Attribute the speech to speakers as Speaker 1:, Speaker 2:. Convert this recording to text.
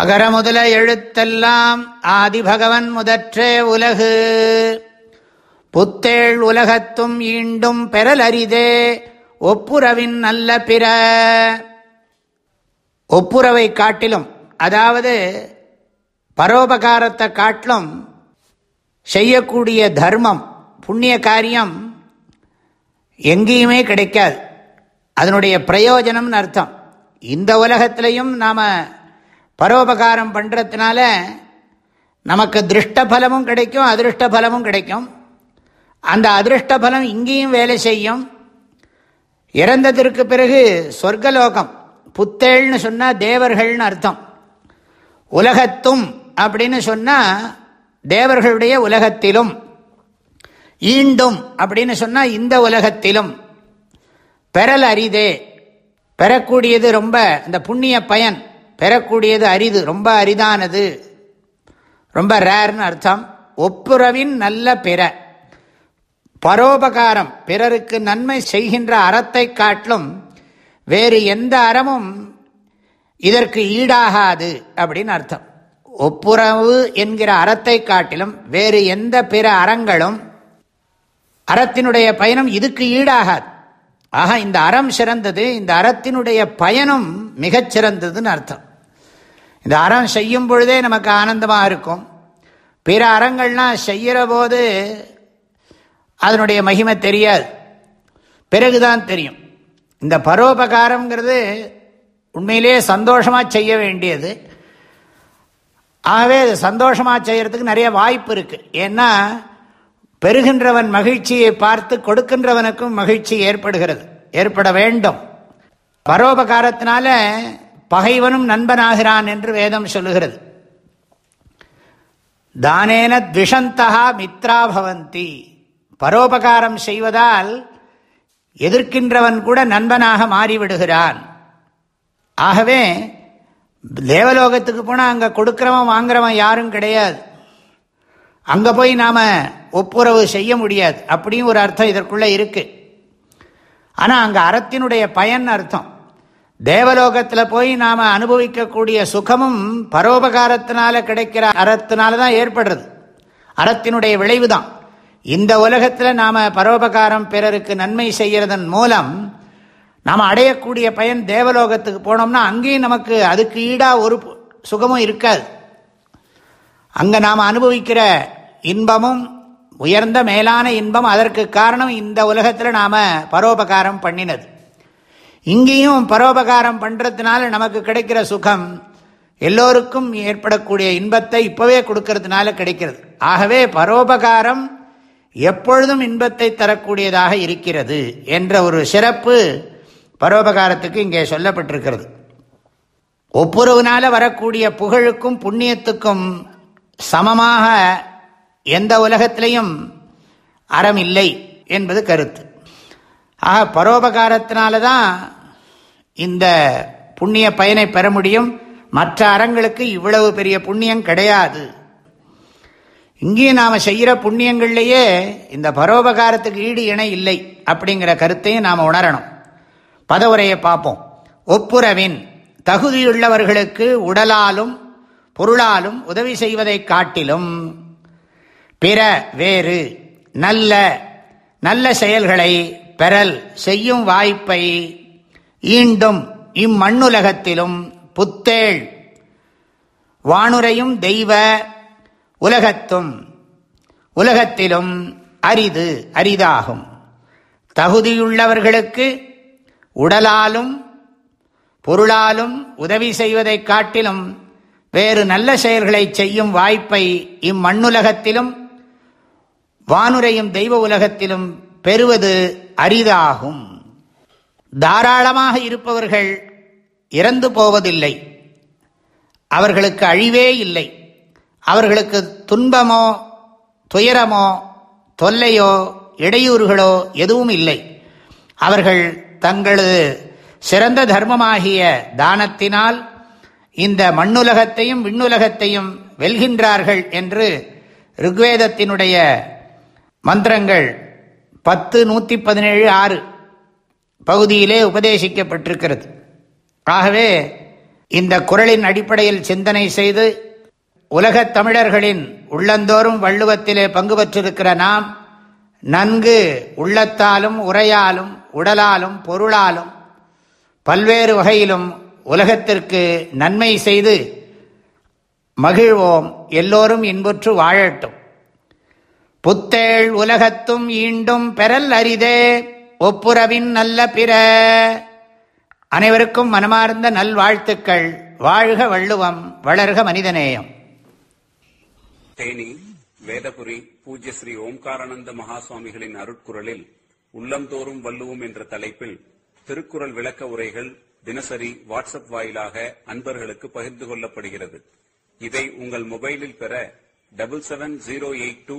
Speaker 1: அகர முதல எழுத்தெல்லாம் ஆதிபகவன் முதற்றே உலகு புத்தேள் உலகத்தும் ஈண்டும் பெறலரிதே ஒப்புரவின் நல்ல பிற ஒப்புரவை காட்டிலும் அதாவது பரோபகாரத்தை காட்டிலும் செய்யக்கூடிய தர்மம் புண்ணிய காரியம் எங்கேயுமே கிடைக்காது அதனுடைய பிரயோஜனம்னு அர்த்தம் இந்த உலகத்திலையும் நாம் பரோபகாரம் பண்ணுறதுனால நமக்கு திருஷ்ட பலமும் கிடைக்கும் அதிருஷ்டபலமும் கிடைக்கும் அந்த அதிருஷ்டபலம் இங்கேயும் வேலை செய்யும் இறந்ததற்கு பிறகு சொர்க்கலோகம் புத்தேள்னு சொன்னால் தேவர்கள்னு அர்த்தம் உலகத்தும் அப்படின்னு சொன்னால் தேவர்களுடைய உலகத்திலும் ஈண்டும் அப்படின்னு சொன்னால் இந்த உலகத்திலும் பெறல் அரிதே பெறக்கூடியது ரொம்ப இந்த புண்ணிய பயன் பெறக்கூடியது அரிது ரொம்ப அரிதானது ரொம்ப ரேர்னு அர்த்தம் ஒப்புரவின் நல்ல பிற பரோபகாரம் பிறருக்கு நன்மை செய்கின்ற அறத்தை காட்டிலும் வேறு எந்த அறமும் இதற்கு ஈடாகாது அப்படின்னு அர்த்தம் ஒப்புரவு என்கிற அறத்தை காட்டிலும் வேறு எந்த பிற அறங்களும் அறத்தினுடைய பயனும் இதுக்கு ஈடாகாது ஆக இந்த அறம் சிறந்தது இந்த அறத்தினுடைய பயனும் மிகச்சிறந்ததுன்னு அர்த்தம் இந்த அறம் செய்யும் பொழுதே நமக்கு ஆனந்தமாக இருக்கும் பிற அறங்கள்லாம் செய்கிற போது அதனுடைய மகிமை தெரியாது பிறகுதான் தெரியும் இந்த பரோபகாரங்கிறது உண்மையிலேயே சந்தோஷமாக செய்ய வேண்டியது ஆகவே அது சந்தோஷமாக செய்கிறதுக்கு நிறைய வாய்ப்பு இருக்குது ஏன்னா பெறுகின்றவன் மகிழ்ச்சியை பார்த்து கொடுக்கின்றவனுக்கும் மகிழ்ச்சி ஏற்படுகிறது ஏற்பட வேண்டும் பரோபகாரத்தினால பகைவனும் நண்பனாகிறான் என்று வேதம் சொல்லுகிறது தானேன த்விஷந்தகா மித்ரா பவந்தி பரோபகாரம் செய்வதால் எதிர்க்கின்றவன் கூட நண்பனாக மாறிவிடுகிறான் ஆகவே தேவலோகத்துக்கு போனால் அங்கே கொடுக்குறவன் வாங்குறவன் யாரும் கிடையாது அங்கே போய் நாம் ஒப்புரவு செய்ய முடியாது அப்படியும் ஒரு அர்த்தம் இதற்குள்ளே இருக்குது ஆனால் அங்கே அறத்தினுடைய பயன் அர்த்தம் தேவலோகத்தில் போய் நாம் அனுபவிக்கக்கூடிய சுகமும் பரோபகாரத்தினால கிடைக்கிற அறத்தினால தான் ஏற்படுறது அறத்தினுடைய விளைவு தான் இந்த உலகத்தில் நாம் பரோபகாரம் பிறருக்கு நன்மை செய்கிறதன் மூலம் நாம் அடையக்கூடிய பயன் தேவலோகத்துக்கு போனோம்னா அங்கேயும் நமக்கு அதுக்கு ஈடாக ஒரு சுகமும் இருக்காது அங்கே நாம் அனுபவிக்கிற இன்பமும் உயர்ந்த மேலான இன்பம் அதற்கு காரணம் இந்த உலகத்தில் நாம் பரோபகாரம் பண்ணினது இங்கேயும் பரோபகாரம் பண்ணுறதுனால நமக்கு கிடைக்கிற சுகம் எல்லோருக்கும் ஏற்படக்கூடிய இன்பத்தை இப்போவே கொடுக்கறதுனால கிடைக்கிறது ஆகவே பரோபகாரம் எப்பொழுதும் இன்பத்தை தரக்கூடியதாக இருக்கிறது என்ற ஒரு சிறப்பு பரோபகாரத்துக்கு இங்கே சொல்லப்பட்டிருக்கிறது ஒப்புரவுனால வரக்கூடிய புகழுக்கும் புண்ணியத்துக்கும் சமமாக எந்த உலகத்திலையும் அறம் இல்லை என்பது கருத்து ஆக பரோபகாரத்தினால தான் இந்த புண்ணிய பயனை பெற முடியும் மற்ற அறங்களுக்கு இவ்வளவு பெரிய புண்ணியம் கிடையாது இங்கே நாம் செய்கிற புண்ணியங்கள்லேயே இந்த பரோபகாரத்துக்கு ஈடு இணை இல்லை அப்படிங்கிற கருத்தையும் நாம் உணரணும் பதவுரையை பார்ப்போம் ஒப்புரவின் தகுதியுள்ளவர்களுக்கு உடலாலும் பொருளாலும் உதவி செய்வதை காட்டிலும் பிற வேறு நல்ல நல்ல செயல்களை பெறல் செய்யும் வாய்ப்பை ஈண்டும் இம்மண்ணுலகத்திலும் புத்தேள் வானுரையும் தெய்வ உலகத்தும் உலகத்திலும் அரிது அரிதாகும் தகுதியுள்ளவர்களுக்கு உடலாலும் பொருளாலும் உதவி செய்வதைக் காட்டிலும் வேறு நல்ல செயல்களை செய்யும் வாய்ப்பை இம்மண்ணுலகத்திலும் வானுரையும் தெய்வ உலகத்திலும் பெறுவது அரிதாகும் தாராளமாக இருப்பவர்கள் இறந்து போவதில்லை அவர்களுக்கு அழிவே இல்லை அவர்களுக்கு துன்பமோ துயரமோ தொல்லையோ இடையூறுகளோ எதுவும் இல்லை அவர்கள் தங்களது சிறந்த தர்மமாகிய தானத்தினால் இந்த மண்ணுலகத்தையும் விண்ணுலகத்தையும் வெல்கின்றார்கள் என்று ருக்வேதத்தினுடைய மந்திரங்கள் பத்து நூற்றி பதினேழு ஆறு பகுதியிலே உபதேசிக்கப்பட்டிருக்கிறது ஆகவே இந்த குரலின் அடிப்படையில் சிந்தனை செய்து உலகத் தமிழர்களின் உள்ளந்தோறும் வள்ளுவத்திலே பங்கு பெற்றிருக்கிற நாம் நன்கு உள்ளத்தாலும் உரையாலும் உடலாலும் பொருளாலும் பல்வேறு வகையிலும் உலகத்திற்கு நன்மை செய்து மகிழ்வோம் எல்லோரும் இன்புற்று வாழட்டும் புத்தேள் உலகத்தும் ஈண்டும் பெறல் அரிதே ஒப்புரவின் நல்ல பிற அனைவருக்கும் மனமார்ந்த நல்வாழ்த்துக்கள் வாழ்க வள்ளுவம் வளர்க மனிதநேயம் தேனி வேதபுரி பூஜ்ய ஸ்ரீ ஓம்காரானந்த மகாசுவாமிகளின் அருட்குரலில் உள்ளந்தோறும் வள்ளுவோம் என்ற தலைப்பில் திருக்குறள் விளக்க உரைகள் தினசரி வாட்ஸ்அப் வாயிலாக அன்பர்களுக்கு பகிர்ந்து கொள்ளப்படுகிறது இதை உங்கள் மொபைலில் பெற double seven zero eight two